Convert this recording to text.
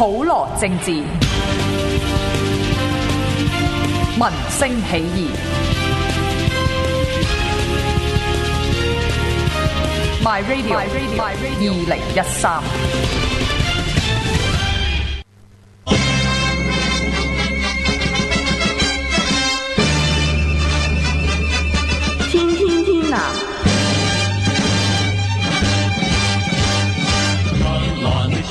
普罗政治，民声起义。My radio，二零一三。天天天啊！的天。